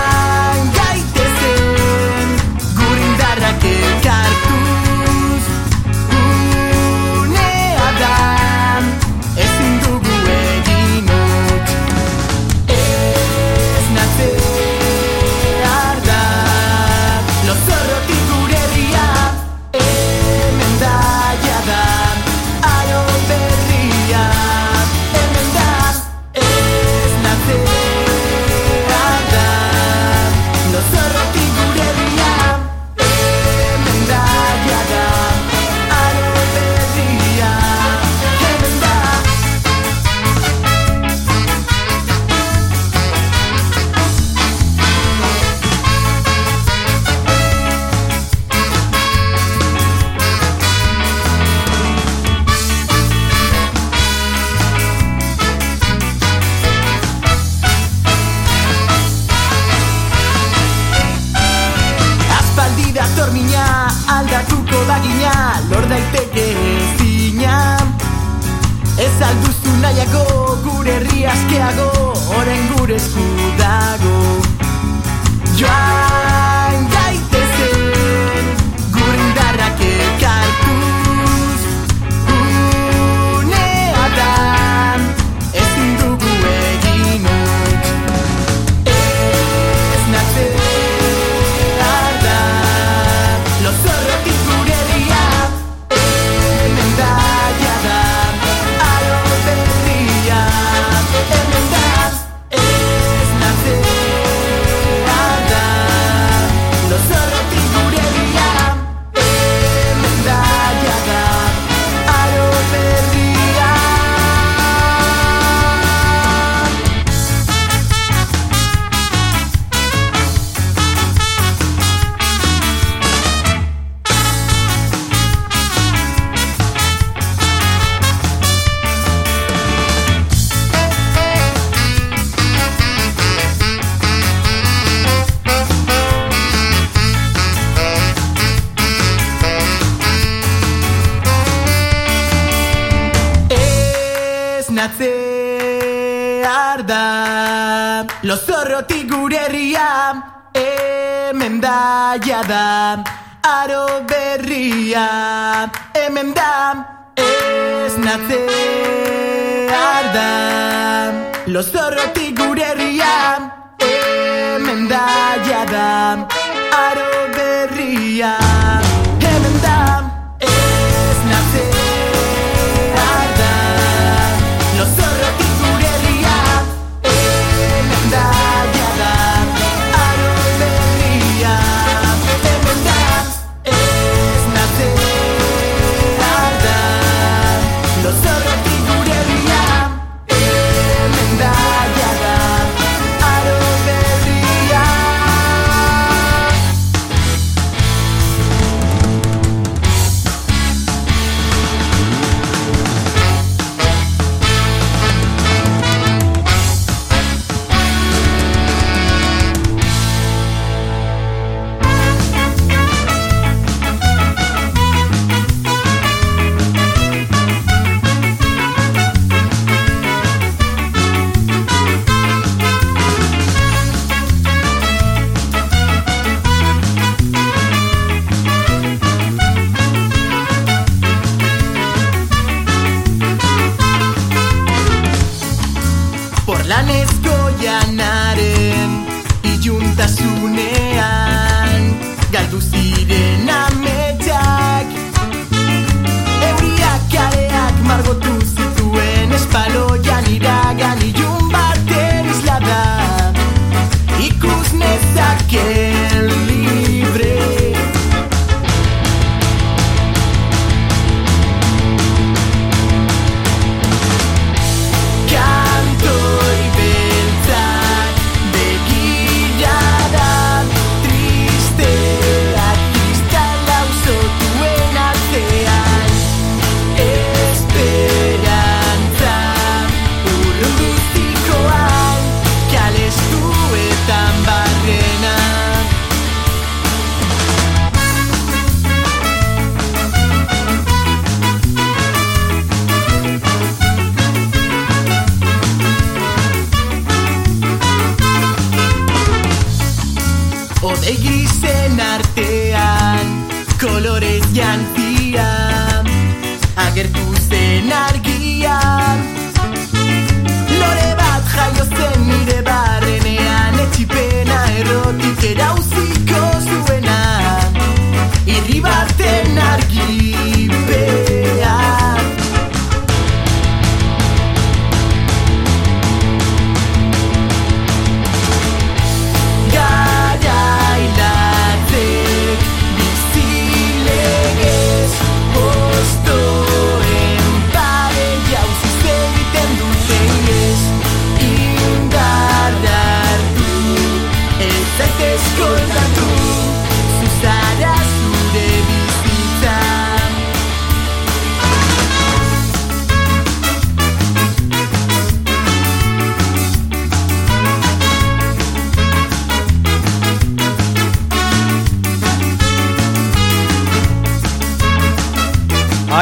Ikus nezake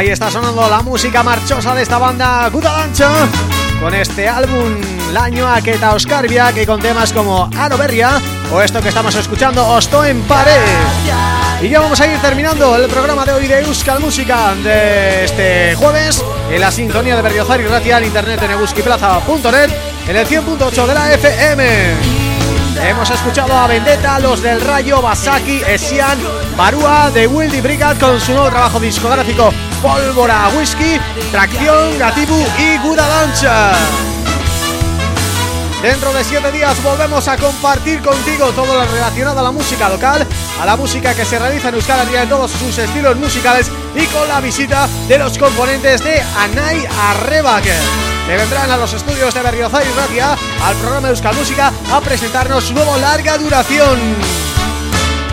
Ahí está sonando la música marchosa de esta banda Gudalancha con este álbum Laño Eta Oscarbia que con temas como Aroberria o esto que estamos escuchando Osto en Pared. Y ya vamos a ir terminando el programa de hoy de Euskal Música de este jueves en la sintonía de Berriozar y Ratia en internet en euskiplaza.net en el 100.8 de la FM. Hemos escuchado a Vendetta, Los del Rayo, Basaki, Esian, Barúa, de Wildy Brigade con su nuevo trabajo discográfico Pólvora Whisky, Tracción, Gatibu y Gudalancha. Dentro de siete días volvemos a compartir contigo todo lo relacionado a la música local, a la música que se realiza en Euskal Herria en todos sus estilos musicales y con la visita de los componentes de Anay Arrebak que vendrán a los estudios de Berriozar y al programa Euskal Música a presentarnos su nuevo larga duración.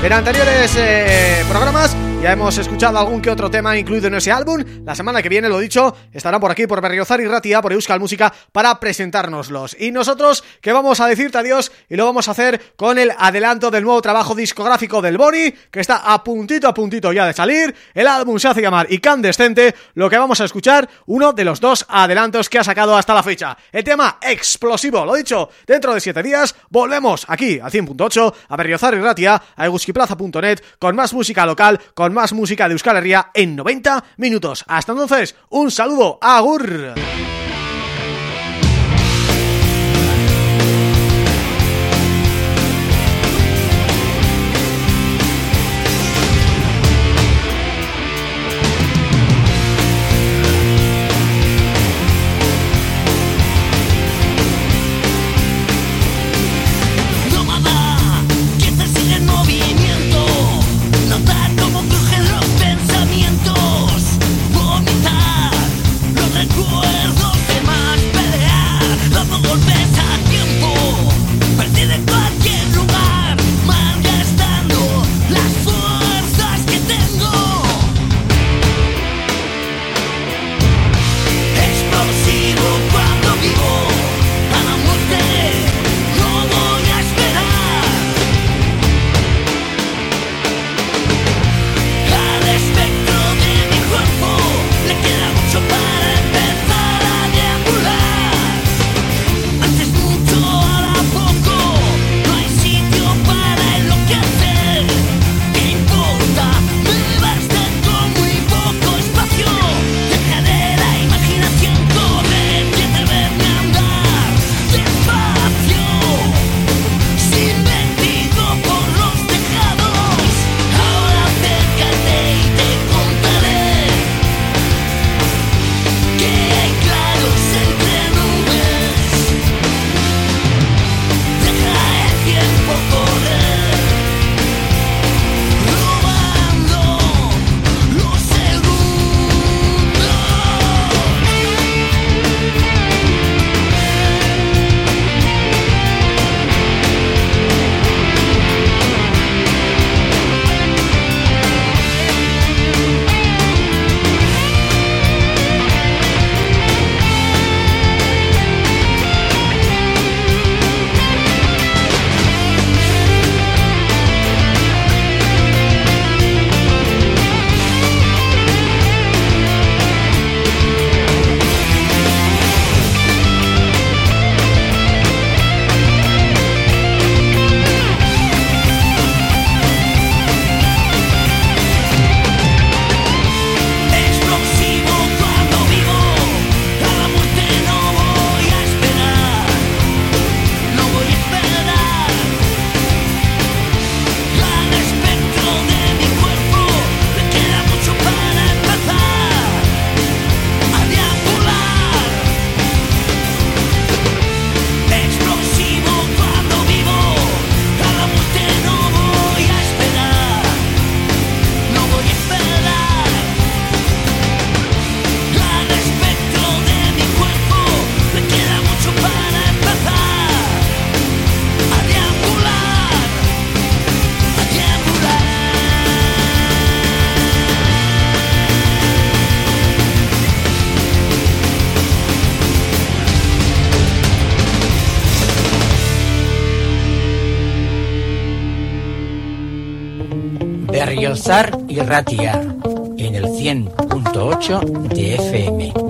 En anteriores eh, programas ya hemos escuchado algún que otro tema incluido en ese álbum. La semana que viene, lo dicho, estarán por aquí por Berriozar y Ratia, por Euskal Música, para presentárnoslos. Y nosotros que vamos a decirte adiós y lo vamos a hacer con el adelanto del nuevo trabajo discográfico del Boni, que está a puntito a puntito ya de salir. El álbum se hace llamar Incandescente, lo que vamos a escuchar, uno de los dos adelantos que ha sacado hasta la fecha. El tema explosivo, lo dicho, dentro de siete días volvemos aquí a 100.8, a Berriozar y Ratia, a eguskiplaza.net, con más música local, con más música de Euskal Herria en 90 minutos. Hasta entonces, un saludo, agur. Ratia en el 100.8 de FM.